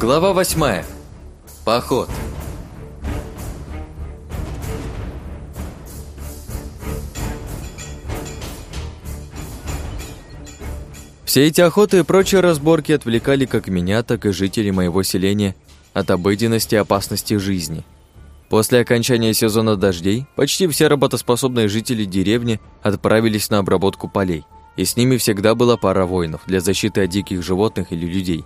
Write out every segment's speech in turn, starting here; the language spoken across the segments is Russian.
Глава восьмая. Поход. Все эти охоты и прочие разборки отвлекали как меня, так и жителей моего селения от обыденности и опасности жизни. После окончания сезона дождей почти все работоспособные жители деревни отправились на обработку полей, и с ними всегда была пара воинов для защиты от диких животных или людей.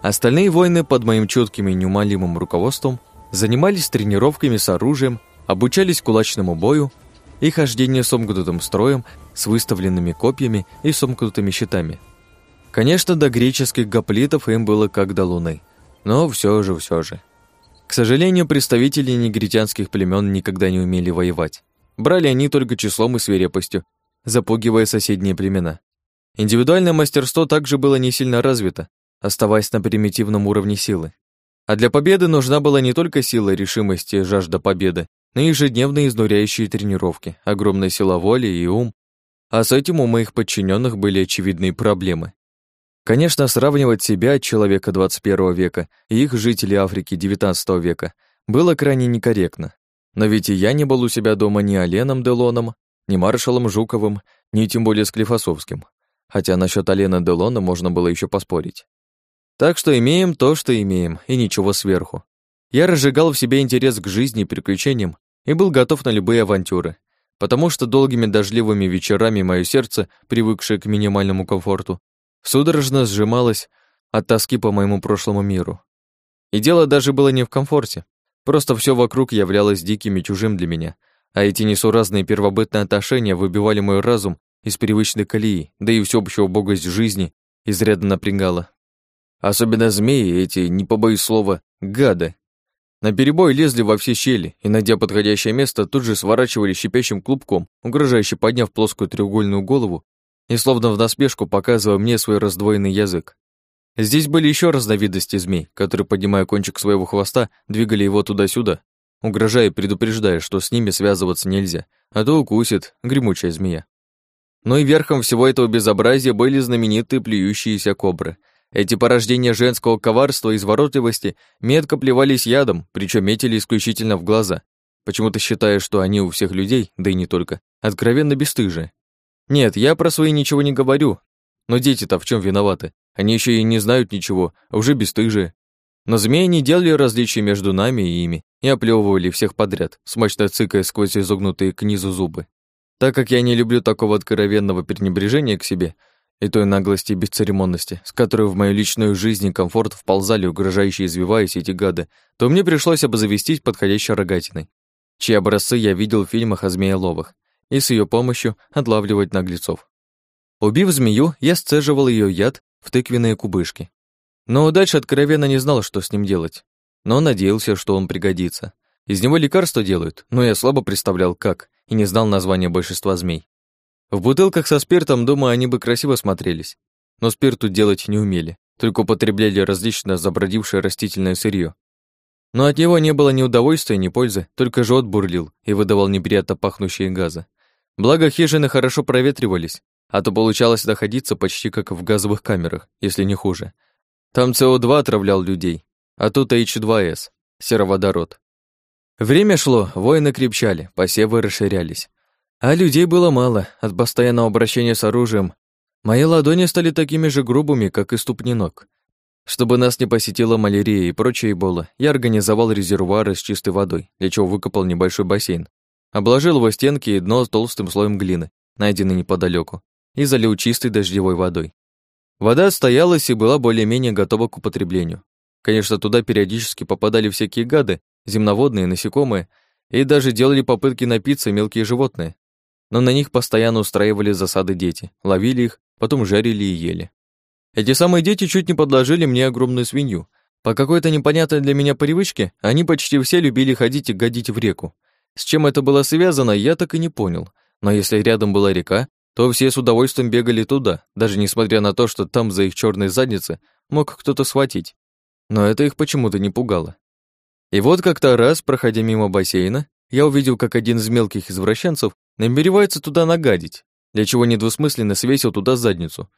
Остальные воины под моим чутким и неумолимым руководством занимались тренировками с оружием, обучались кулачному бою и хождению сомкнутым строем с выставленными копьями и сомкнутыми щитами. Конечно, до греческих гоплитов им было как до луны, но все же, все же. К сожалению, представители негритянских племен никогда не умели воевать. Брали они только числом и свирепостью, запугивая соседние племена. Индивидуальное мастерство также было не сильно развито, оставаясь на примитивном уровне силы. А для победы нужна была не только сила, решимость и жажда победы, но и ежедневные изнуряющие тренировки, огромная сила воли и ум. А с этим у моих подчиненных были очевидные проблемы. Конечно, сравнивать себя, человека 21 века, и их жителей Африки 19 века было крайне некорректно. Но ведь и я не был у себя дома ни Оленом Делоном, ни маршалом Жуковым, ни тем более Склифосовским. Хотя насчет Алена Делона можно было еще поспорить. Так что имеем то, что имеем, и ничего сверху. Я разжигал в себе интерес к жизни и приключениям и был готов на любые авантюры, потому что долгими дождливыми вечерами мое сердце, привыкшее к минимальному комфорту, судорожно сжималось от тоски по моему прошлому миру. И дело даже было не в комфорте, просто все вокруг являлось диким и чужим для меня, а эти несуразные первобытные отношения выбивали мой разум из привычной колеи, да и всеобщую убогость жизни изрядно напрягала. Особенно змеи эти, не побоюсь слова, гады. На перебой лезли во все щели и, найдя подходящее место, тут же сворачивали щипящим клубком, угрожающе подняв плоскую треугольную голову и словно в насмешку показывая мне свой раздвоенный язык. Здесь были еще разновидности змей, которые, поднимая кончик своего хвоста, двигали его туда-сюда, угрожая и предупреждая, что с ними связываться нельзя, а то укусит гремучая змея. Но и верхом всего этого безобразия были знаменитые плюющиеся кобры — эти порождения женского коварства и изворотливости метко плевались ядом, причем метили исключительно в глаза, почему-то считая, что они у всех людей, да и не только, откровенно бесстыжие. Нет, я про свои ничего не говорю, но дети-то в чем виноваты? Они еще и не знают ничего, а уже бесстыжие. Но змеи не делали различия между нами и ими и оплевывали всех подряд, смачно цыкая сквозь изогнутые к низу зубы. Так как я не люблю такого откровенного пренебрежения к себе, и той наглости и бесцеремонности, с которой в мою личную жизнь и комфорт вползали угрожающие извиваясь эти гады, то мне пришлось обзавестись подходящей рогатиной, чьи образцы я видел в фильмах о змееловах, и с ее помощью отлавливать наглецов. Убив змею, я сцеживал ее яд в тыквенные кубышки. Но дальше откровенно не знал, что с ним делать. Но надеялся, что он пригодится. Из него лекарства делают, но я слабо представлял, как, и не знал названия большинства змей. В бутылках со спиртом, думаю, они бы красиво смотрелись. Но спирту делать не умели, только употребляли различное забродившее растительное сырье. Но от него не было ни удовольствия, ни пользы, только жжет бурлил и выдавал неприятно пахнущие газы. Благо хижины хорошо проветривались, а то получалось находиться почти как в газовых камерах, если не хуже. Там СО2 отравлял людей, а тут H2S, сероводород. Время шло, воины крепчали, посевы расширялись. А людей было мало от постоянного обращения с оружием. Мои ладони стали такими же грубыми, как и ступни ног. Чтобы нас не посетила малярия и прочая эбола, я организовал резервуары с чистой водой, для чего выкопал небольшой бассейн. Обложил его стенки и дно толстым слоем глины, найденной неподалеку, и залил чистой дождевой водой. Вода отстоялась и была более-менее готова к употреблению. Конечно, туда периодически попадали всякие гады, земноводные, насекомые, и даже делали попытки напиться мелкие животные, но на них постоянно устраивали засады дети, ловили их, потом жарили и ели. Эти самые дети чуть не подложили мне огромную свинью. По какой-то непонятной для меня привычке они почти все любили ходить и гадить в реку. С чем это было связано, я так и не понял. Но если рядом была река, то все с удовольствием бегали туда, даже несмотря на то, что там за их черной задницы мог кто-то схватить. Но это их почему-то не пугало. И вот как-то раз, проходя мимо бассейна, я увидел, как один из мелких извращенцев намеревается туда нагадить, для чего недвусмысленно свесил туда задницу.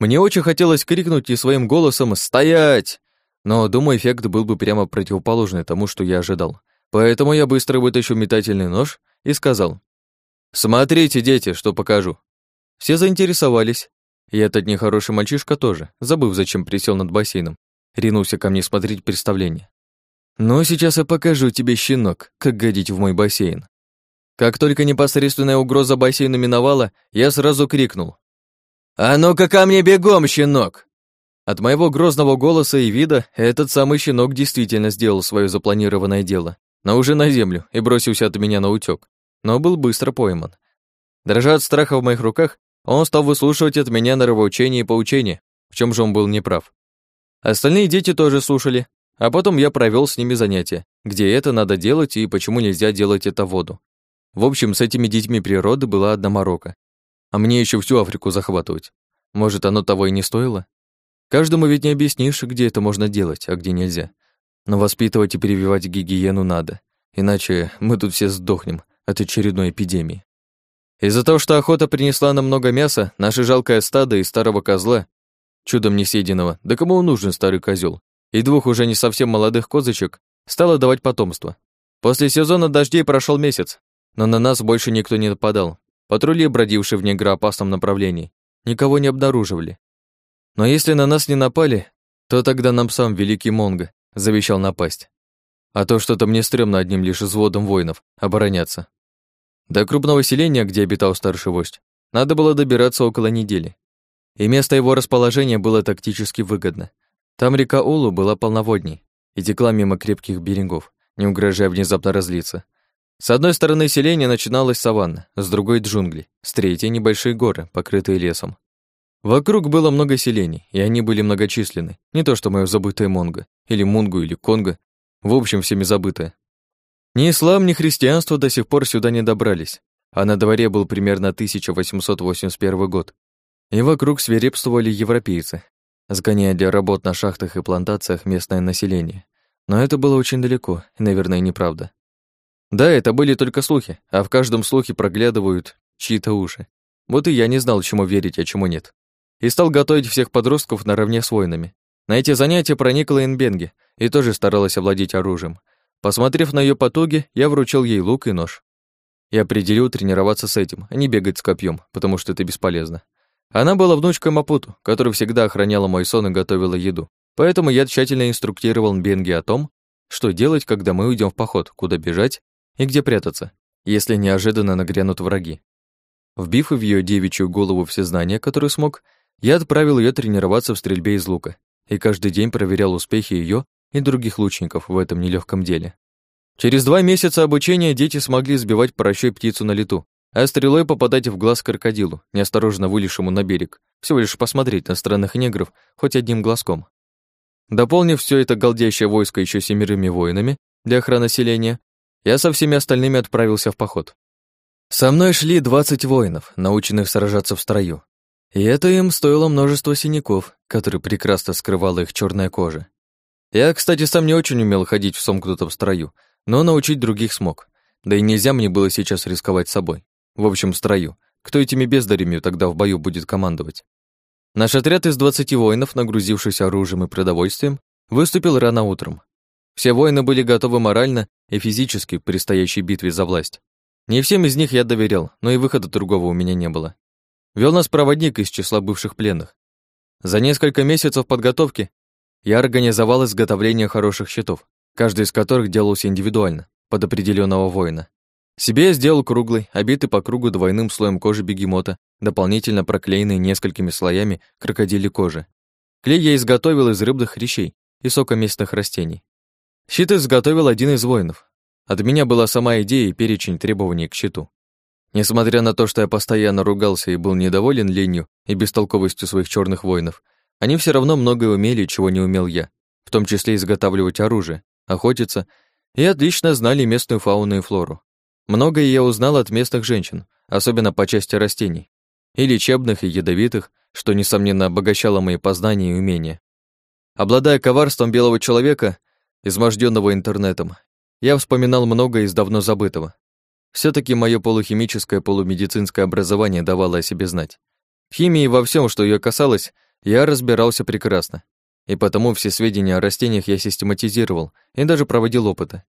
Мне очень хотелось крикнуть и своим голосом «Стоять!», Но, думаю, эффект был бы прямо противоположный тому, что я ожидал. Поэтому я быстро вытащил метательный нож и сказал. «Смотрите, дети, что покажу». Все заинтересовались. И этот нехороший мальчишка тоже, забыв, зачем присел над бассейном, ринулся ко мне смотреть представление. «Ну, сейчас я покажу тебе, щенок, как годить в мой бассейн». Как только непосредственная угроза бассейна миновала, я сразу крикнул. «А ну-ка ко мне бегом, щенок!» От моего грозного голоса и вида этот самый щенок действительно сделал свое запланированное дело, но уже на землю и бросился от меня на утёк, но был быстро пойман. Дрожа от страха в моих руках, он стал выслушивать от меня норовоучения и поучения, в чем же он был неправ. Остальные дети тоже слушали, а потом я провел с ними занятия, где это надо делать и почему нельзя делать это воду. В общем, с этими детьми природы была одна морока. А мне еще всю Африку захватывать. Может, оно того и не стоило? Каждому ведь не объяснишь, где это можно делать, а где нельзя. Но воспитывать и прививать гигиену надо, иначе мы тут все сдохнем от очередной эпидемии. Из-за того, что охота принесла нам много мяса, наше жалкое стадо и старого козла, чудом не съеденного, да кому он нужен старый козел, и двух уже не совсем молодых козочек, стало давать потомство. После сезона дождей прошел месяц, но на нас больше никто не нападал. Патрули, бродившие в негроопасном направлении, никого не обнаруживали. Но если на нас не напали, то тогда нам сам великий Монго завещал напасть. А то что-то мне стрёмно одним лишь взводом воинов обороняться. До крупного селения, где обитал старший вождь, надо было добираться около недели. И место его расположения было тактически выгодно. Там река Улу была полноводней и текла мимо крепких берегов, не угрожая внезапно разлиться. С одной стороны селения начиналась саванна, с другой — джунгли, с третьей — небольшие горы, покрытые лесом. Вокруг было много селений, и они были многочисленны, не то что моё забытое Монго, или Мунгу, или Конго, в общем, всеми забытое. Ни ислам, ни христианство до сих пор сюда не добрались, а на дворе был примерно 1881 год, и вокруг свирепствовали европейцы, сгоняя для работ на шахтах и плантациях местное население. Но это было очень далеко, наверное, неправда. Да, это были только слухи, а в каждом слухе проглядывают чьи-то уши. Вот и я не знал, чему верить, а чему нет. И стал готовить всех подростков наравне с воинами. На эти занятия проникла Инбенге и тоже старалась овладеть оружием. Посмотрев на ее потуги, я вручил ей лук и нож. И определил тренироваться с этим, а не бегать с копьем, потому что это бесполезно. Она была внучкой Мапуту, которая всегда охраняла мой сон и готовила еду. Поэтому я тщательно инструктировал Бенги о том, что делать, когда мы уйдем в поход, куда бежать и где прятаться, если неожиданно нагрянут враги. Вбив в ее девичью голову все знания, которые смог, я отправил ее тренироваться в стрельбе из лука и каждый день проверял успехи ее и других лучников в этом нелегком деле. Через два месяца обучения дети смогли сбивать прощой птицу на лету, а стрелой попадать в глаз крокодилу, неосторожно вылезшему на берег, всего лишь посмотреть на странных негров хоть одним глазком. Дополнив все это голдящее войско еще семерыми воинами для охраны селения, я со всеми остальными отправился в поход. Со мной шли 20 воинов, наученных сражаться в строю. И это им стоило множество синяков, которые прекрасно скрывала их черная кожа. Я, кстати, сам не очень умел ходить в сомкнутом строю, но научить других смог. Да и нельзя мне было сейчас рисковать собой. В общем, строю. Кто этими бездарями тогда в бою будет командовать? Наш отряд из 20 воинов, нагрузившись оружием и продовольствием, выступил рано утром. Все воины были готовы морально и физически к предстоящей битве за власть. Не всем из них я доверял, но и выхода другого у меня не было. Вел нас проводник из числа бывших пленных. За несколько месяцев подготовки я организовал изготовление хороших щитов, каждый из которых делался индивидуально, под определенного воина. Себе я сделал круглый, обитый по кругу двойным слоем кожи бегемота, дополнительно проклеенный несколькими слоями крокодили кожи. Клей я изготовил из рыбных хрящей и сока местных растений. Щит изготовил один из воинов. От меня была сама идея и перечень требований к щиту. Несмотря на то, что я постоянно ругался и был недоволен ленью и бестолковостью своих черных воинов, они все равно многое умели, чего не умел я, в том числе изготавливать оружие, охотиться, и отлично знали местную фауну и флору. Многое я узнал от местных женщин, особенно по части растений, и лечебных, и ядовитых, что, несомненно, обогащало мои познания и умения. Обладая коварством белого человека, изможденного интернетом, я вспоминал многое из давно забытого. все таки мое полухимическое полумедицинское образование давало о себе знать. В химии во всем, что ее касалось, я разбирался прекрасно. и потому все сведения о растениях я систематизировал и даже проводил опыты.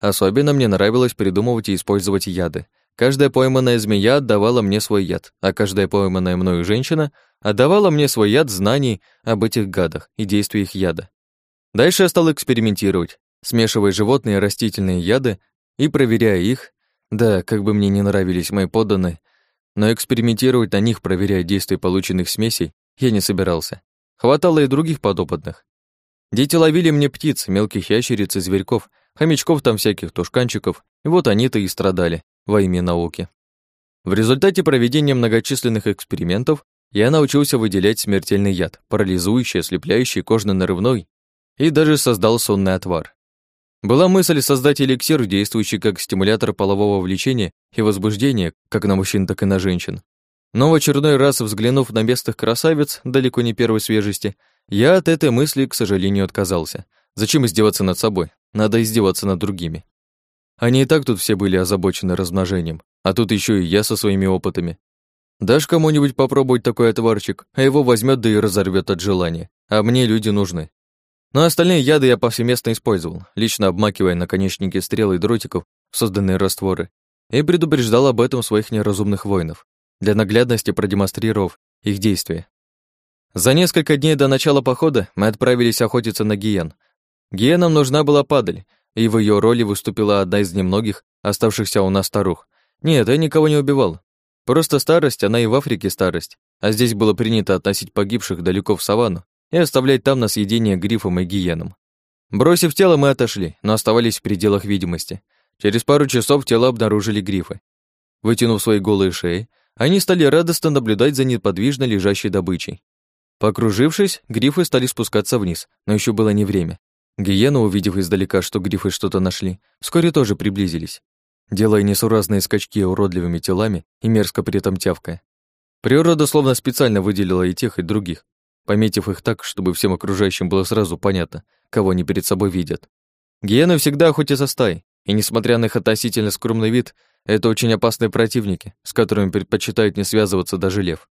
Особенно мне нравилось придумывать и использовать яды. Каждая пойманная змея отдавала мне свой яд, а каждая пойманная мною женщина отдавала мне свой яд знаний об этих гадах и действиях яда. Дальше я стал экспериментировать, смешивая животные и растительные яды и проверяя их. Да, как бы мне не нравились мои подданные, но экспериментировать на них, проверяя действия полученных смесей, я не собирался. Хватало и других подопытных. Дети ловили мне птиц, мелких ящериц и зверьков, хомячков там всяких, тушканчиков, и вот они-то и страдали во имя науки. В результате проведения многочисленных экспериментов я научился выделять смертельный яд, парализующий, ослепляющий, кожно-нарывной, и даже создал сонный отвар. Была мысль создать эликсир, действующий как стимулятор полового влечения и возбуждения как на мужчин, так и на женщин. Но в очередной раз, взглянув на местных красавиц, далеко не первой свежести, я от этой мысли, к сожалению, отказался. Зачем издеваться над собой? Надо издеваться над другими. Они и так тут все были озабочены размножением, а тут еще и я со своими опытами. Дашь кому-нибудь попробовать такой отварчик, а его возьмет да и разорвет от желания, а мне люди нужны. Но остальные яды я повсеместно использовал, лично обмакивая наконечники стрел и дротиков в созданные растворы, и предупреждал об этом своих неразумных воинов, для наглядности продемонстрировав их действия. За несколько дней до начала похода мы отправились охотиться на гиен. Гиенам нужна была падаль, и в ее роли выступила одна из немногих оставшихся у нас старух. Нет, я никого не убивал. Просто старость, она и в Африке старость, а здесь было принято относить погибших далеко в саванну, и оставлять там на съедение грифам и гиенам. Бросив тело, мы отошли, но оставались в пределах видимости. Через пару часов тело обнаружили грифы. Вытянув свои голые шеи, они стали радостно наблюдать за неподвижно лежащей добычей. Покружившись, грифы стали спускаться вниз, но еще было не время. Гиены, увидев издалека, что грифы что-то нашли, вскоре тоже приблизились, делая несуразные скачки уродливыми телами и мерзко при этом тявкая. Природа словно специально выделила и тех, и других, пометив их так, чтобы всем окружающим было сразу понятно, кого они перед собой видят. Гиены всегда охотятся стаей, и, несмотря на их относительно скромный вид, это очень опасные противники, с которыми предпочитают не связываться даже лев.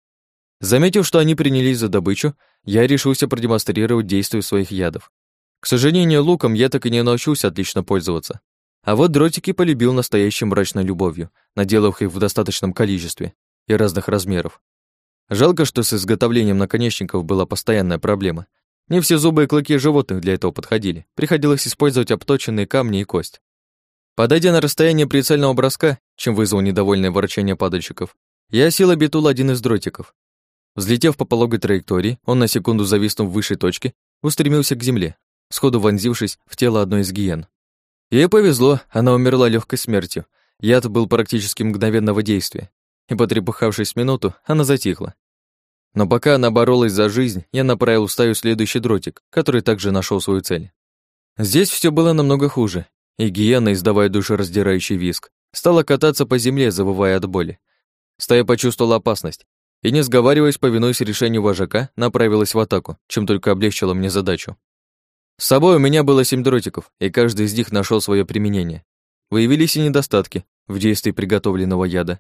Заметив, что они принялись за добычу, я решился продемонстрировать действие своих ядов. К сожалению, луком я так и не научился отлично пользоваться. А вот дротики полюбил настоящей мрачной любовью, наделав их в достаточном количестве и разных размеров. Жалко, что с изготовлением наконечников была постоянная проблема. Не все зубы и клыки животных для этого подходили. Приходилось использовать обточенные камни и кость. Подойдя на расстояние прицельного броска, чем вызвал недовольное ворчание падальщиков, я сел обетул один из дротиков. Взлетев по пологой траектории, он на секунду зависнув в высшей точке, устремился к земле, сходу вонзившись в тело одной из гиен. Ей повезло, она умерла легкой смертью. Яд был практически мгновенного действия, и, потрепыхавшись минуту, она затихла. Но пока она боролась за жизнь, я направил в стаю следующий дротик, который также нашел свою цель. Здесь все было намного хуже, и гиена, издавая душераздирающий виск, стала кататься по земле, завывая от боли. Стая почувствовала опасность, и, не сговариваясь, повинуясь решению вожака, направилась в атаку, чем только облегчила мне задачу. С собой у меня было семь дротиков, и каждый из них нашел свое применение. Выявились и недостатки в действии приготовленного яда.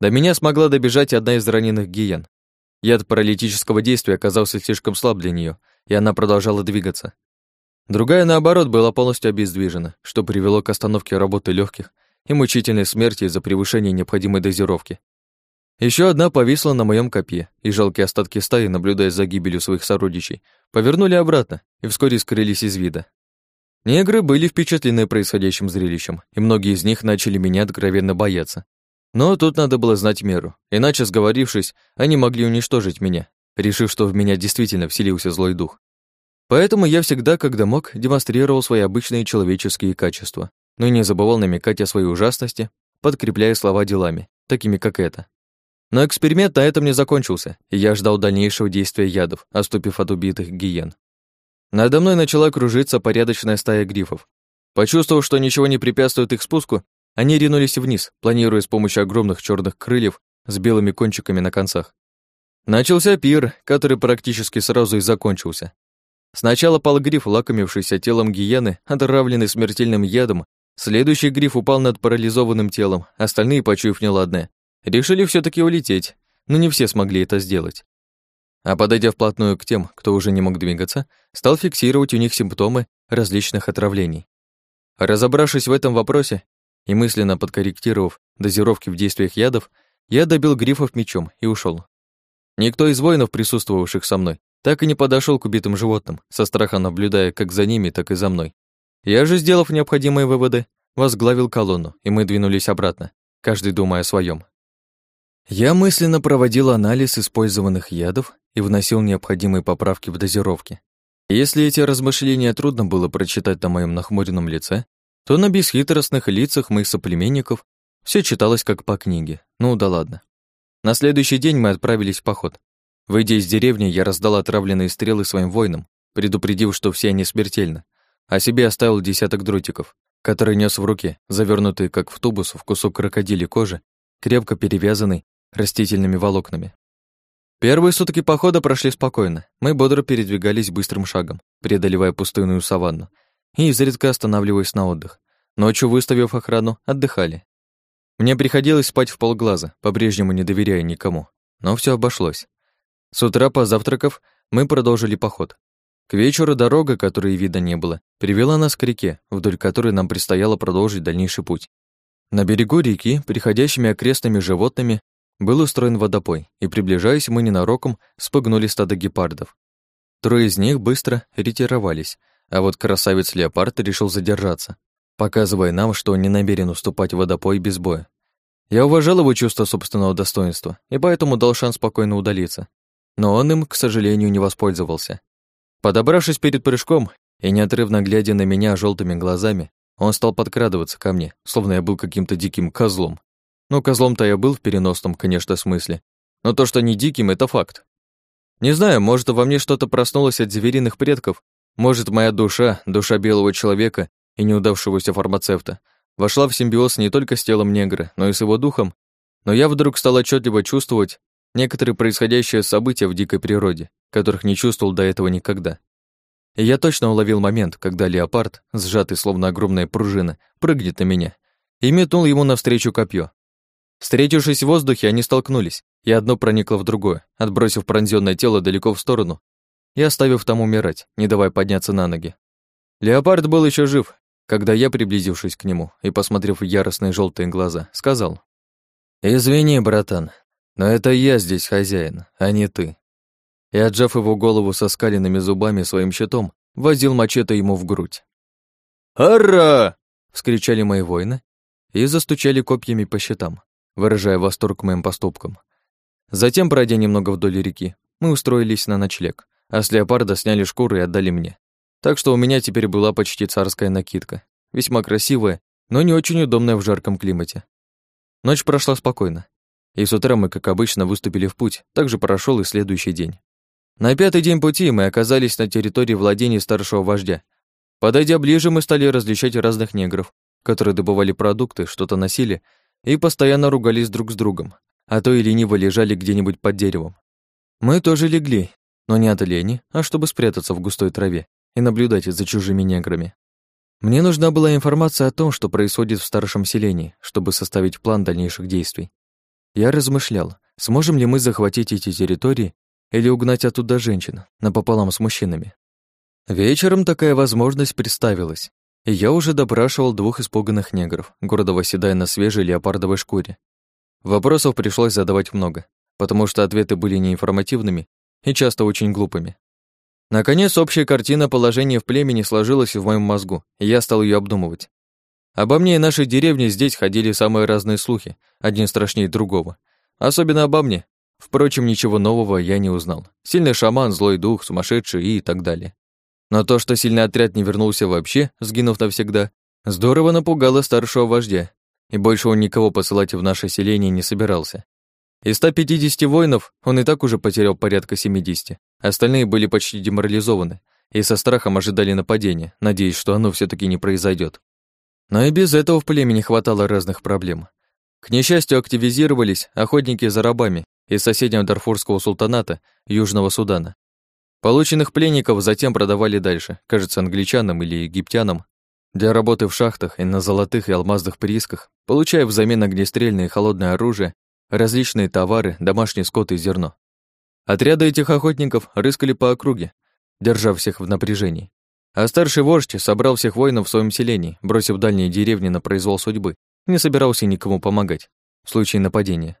До меня смогла добежать одна из раненых гиен, Яд паралитического действия оказался слишком слаб для нее, и она продолжала двигаться. Другая, наоборот, была полностью обездвижена, что привело к остановке работы легких и мучительной смерти из-за превышения необходимой дозировки. Еще одна повисла на моем копье, и жалкие остатки стаи, наблюдая за гибелью своих сородичей, повернули обратно и вскоре скрылись из вида. Негры были впечатлены происходящим зрелищем, и многие из них начали меня откровенно бояться, но тут надо было знать меру, иначе, сговорившись, они могли уничтожить меня, решив, что в меня действительно вселился злой дух. Поэтому я всегда, когда мог, демонстрировал свои обычные человеческие качества, но не забывал намекать о своей ужасности, подкрепляя слова делами, такими как это. Но эксперимент на этом не закончился, и я ждал дальнейшего действия ядов, оступив от убитых гиен. Надо мной начала кружиться порядочная стая грифов. Почувствовав, что ничего не препятствует их спуску, они ринулись вниз, планируя с помощью огромных черных крыльев с белыми кончиками на концах. Начался пир, который практически сразу и закончился. Сначала пал гриф, лакомившийся телом гиены, отравленный смертельным ядом, следующий гриф упал над парализованным телом, остальные, почуяв неладное, решили все таки улететь, но не все смогли это сделать. а подойдя вплотную к тем, кто уже не мог двигаться, стал фиксировать у них симптомы различных отравлений. Разобравшись в этом вопросе и мысленно подкорректировав дозировки в действиях ядов, я добил грифов мечом и ушел. Никто из воинов, присутствовавших со мной, так и не подошел к убитым животным, со страхом наблюдая как за ними, так и за мной. Я же, сделав необходимые выводы, возглавил колонну, и мы двинулись обратно, каждый думая о своем. Я мысленно проводил анализ использованных ядов и вносил необходимые поправки в дозировки. Если эти размышления трудно было прочитать на моем нахмуренном лице, то на бесхитростных лицах моих соплеменников все читалось как по книге. Ну да ладно. На следующий день мы отправились в поход. Выйдя из деревни, я раздал отравленные стрелы своим воинам, предупредив, что все они смертельны, а себе оставил десяток дротиков, который нес в руке, завернутые как в тубус в кусок крокодилей кожи, крепко перевязанный растительными волокнами. Первые сутки похода прошли спокойно. Мы бодро передвигались быстрым шагом, преодолевая пустынную саванну, и изредка останавливаясь на отдых. Ночью, выставив охрану, отдыхали. Мне приходилось спать в полглаза, по-прежнему не доверяя никому. Но все обошлось. С утра, позавтракав, мы продолжили поход. К вечеру дорога, которой вида не было, привела нас к реке, вдоль которой нам предстояло продолжить дальнейший путь. На берегу реки, приходящими окрестными животными, был устроен водопой, и, приближаясь, мы ненароком спугнули стадо гепардов. Трое из них быстро ретировались, а вот красавец-леопард решил задержаться, показывая нам, что не намерен уступать в водопой без боя. Я уважал его чувство собственного достоинства, и поэтому дал шанс спокойно удалиться. Но он им, к сожалению, не воспользовался. Подобравшись перед прыжком и неотрывно глядя на меня желтыми глазами, он стал подкрадываться ко мне, словно я был каким-то диким козлом. Ну, козлом-то я был в переносном, конечно, смысле. Но то, что не диким, это факт. Не знаю, может, во мне что-то проснулось от звериных предков, может, моя душа, душа белого человека и неудавшегося фармацевта, вошла в симбиоз не только с телом негра, но и с его духом, но я вдруг стал отчетливо чувствовать некоторые происходящие события в дикой природе, которых не чувствовал до этого никогда. И я точно уловил момент, когда леопард, сжатый словно огромная пружина, прыгнет на меня, и метнул ему навстречу копье. Встретившись в воздухе, они столкнулись, и одно проникло в другое, отбросив пронзённое тело далеко в сторону и оставив там умирать, не давая подняться на ноги. Леопард был еще жив, когда я, приблизившись к нему и посмотрев в яростные желтые глаза, сказал, «Извини, братан, но это я здесь хозяин, а не ты». И, отжав его голову со скаленными зубами своим щитом, возил мачете ему в грудь. «Ара!» — вскричали мои воины и застучали копьями по щитам, выражая восторг моим поступкам. Затем, пройдя немного вдоль реки, мы устроились на ночлег, а с леопарда сняли шкуру и отдали мне. Так что у меня теперь была почти царская накидка, весьма красивая, но не очень удобная в жарком климате. Ночь прошла спокойно, и с утра мы, как обычно, выступили в путь, также прошел и следующий день. На пятый день пути мы оказались на территории владений старшего вождя. Подойдя ближе, мы стали различать разных негров, которые добывали продукты, что-то носили и постоянно ругались друг с другом, а то и лениво лежали где-нибудь под деревом. Мы тоже легли, но не от лени, а чтобы спрятаться в густой траве и наблюдать за чужими неграми. Мне нужна была информация о том, что происходит в старшем селении, чтобы составить план дальнейших действий. Я размышлял, сможем ли мы захватить эти территории или угнать оттуда женщин, напополам с мужчинами. Вечером такая возможность представилась, и я уже допрашивал двух испуганных негров, гордо восседая на свежей леопардовой шкуре. Вопросов пришлось задавать много, потому что ответы были неинформативными и часто очень глупыми. Наконец, общая картина положения в племени сложилась в моем мозгу, и я стал ее обдумывать. Обо мне и нашей деревне здесь ходили самые разные слухи, один страшнее другого. Особенно обо мне. Впрочем, ничего нового я не узнал. Сильный шаман, злой дух, сумасшедший и так далее. Но то, что сильный отряд не вернулся вообще, сгинув навсегда, здорово напугало старшего вождя, и больше он никого посылать в наше селение не собирался. Из 150 воинов он и так уже потерял порядка 70. Остальные были почти деморализованы и со страхом ожидали нападения, надеясь, что оно все таки не произойдет. Но и без этого в племени хватало разных проблем. К несчастью, активизировались охотники за рабами из соседнего Дарфурского султаната Южного Судана. Полученных пленников затем продавали дальше, кажется, англичанам или египтянам, для работы в шахтах и на золотых и алмазных приисках, получая взамен огнестрельное и холодное оружие различные товары, домашний скот и зерно. Отряды этих охотников рыскали по округе, держа всех в напряжении. А старший вождь собрал всех воинов в своем селении, бросив дальние деревни на произвол судьбы, не собирался никому помогать в случае нападения.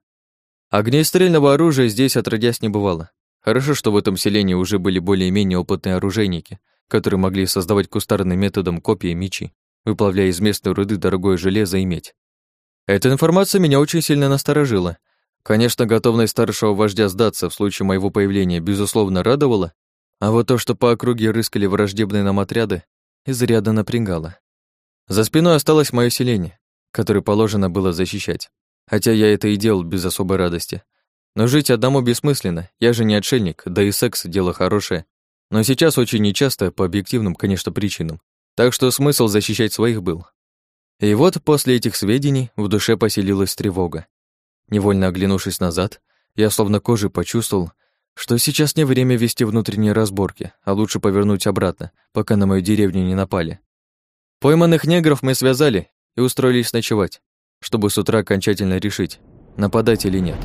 Огнестрельного оружия здесь отродясь не бывало. Хорошо, что в этом селении уже были более-менее опытные оружейники, которые могли создавать кустарным методом копии и мечи, выплавляя из местной руды дорогое железо и медь. Эта информация меня очень сильно насторожила. Конечно, готовность старшего вождя сдаться в случае моего появления безусловно радовала, а вот то, что по округе рыскали враждебные нам отряды, изрядно напрягало. За спиной осталось мое селение, которое положено было защищать. Хотя я это и делал без особой радости. Но жить одному бессмысленно, я же не отшельник, да и секс – дело хорошее. Но сейчас очень нечасто, по объективным, конечно, причинам. Так что смысл защищать своих был. И вот после этих сведений в душе поселилась тревога. Невольно оглянувшись назад, я словно кожей почувствовал, что сейчас не время вести внутренние разборки, а лучше повернуть обратно, пока на мою деревню не напали. Пойманных негров мы связали и устроились ночевать, чтобы с утра окончательно решить, нападать или нет.